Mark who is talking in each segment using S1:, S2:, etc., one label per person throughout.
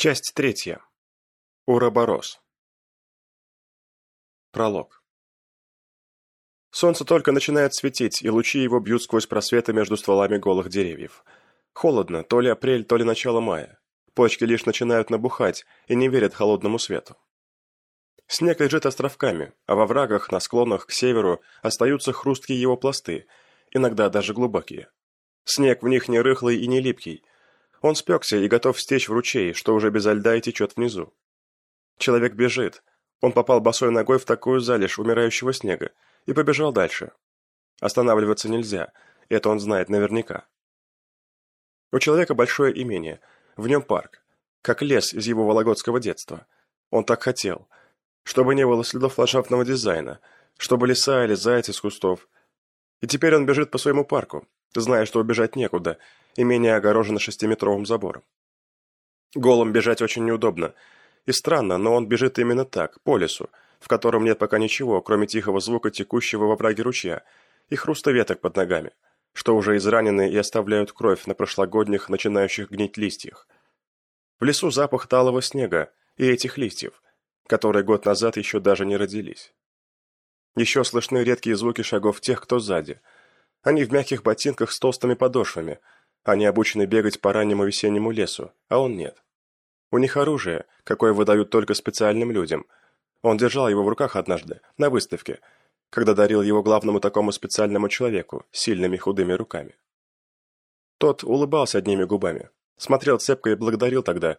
S1: Часть третья. Уроборос. Пролог. Солнце только начинает светить, и лучи его бьют сквозь просветы между стволами голых деревьев. Холодно, то ли апрель, то ли начало мая. Почки лишь начинают набухать и не верят холодному свету. Снег лежит островками, а во врагах на склонах к северу остаются хрусткие его пласты, иногда даже глубокие. Снег в них не рыхлый и не липкий, он спекся и готов стечь в ручей, что уже безо льда и течет внизу. Человек бежит. Он попал босой ногой в такую залежь умирающего снега и побежал дальше. Останавливаться нельзя, это он знает наверняка. У человека большое имение, в нем парк, как лес из его вологодского детства. Он так хотел. Чтобы не было следов ландшафтного дизайна, чтобы леса или заяц из кустов. И теперь он бежит по своему парку, зная, что убежать некуда, имение огорожено шестиметровым забором. Голым бежать очень неудобно. И странно, но он бежит именно так, по лесу, в котором нет пока ничего, кроме тихого звука текущего во враге ручья и хруста веток под ногами, что уже изранены и оставляют кровь на прошлогодних, начинающих гнить листьях. В лесу запах талого снега и этих листьев, которые год назад еще даже не родились. Еще слышны редкие звуки шагов тех, кто сзади – они в мягких ботинках с толстыми подошвами. Они обучены бегать по раннему весеннему лесу, а он нет. У них оружие, какое выдают только специальным людям. Он держал его в руках однажды, на выставке, когда дарил его главному такому специальному человеку, сильными худыми руками. Тот улыбался одними губами, смотрел цепко и благодарил тогда,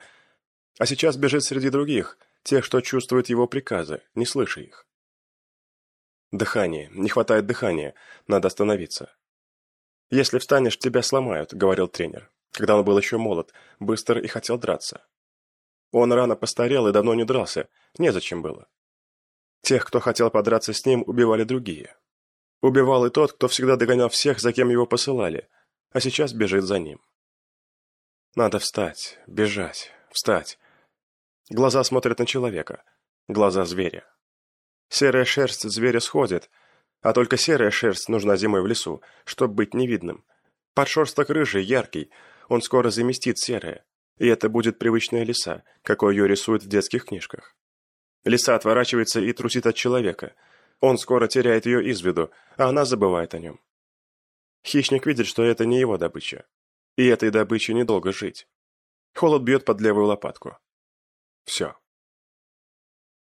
S1: а сейчас бежит среди других, тех, что чувствуют его приказы, не слыша их. «Дыхание. Не хватает дыхания. Надо остановиться». «Если встанешь, тебя сломают», — говорил тренер, когда он был еще молод, быстр и хотел драться. Он рано постарел и давно не дрался, незачем было. Тех, кто хотел подраться с ним, убивали другие. Убивал и тот, кто всегда догонял всех, за кем его посылали, а сейчас бежит за ним. Надо встать, бежать, встать. Глаза смотрят на человека, глаза зверя. Серая шерсть зверя сходит, а только серая шерсть нужна зимой в лесу, чтобы быть невидным. Подшерсток рыжий, яркий, он скоро заместит серое, и это будет привычная лиса, какой ее рисуют в детских книжках. Лиса отворачивается и трусит от человека. Он скоро теряет ее из виду, а она забывает о нем. Хищник видит, что это не его добыча. И этой добыче недолго жить. Холод бьет под левую лопатку. Все.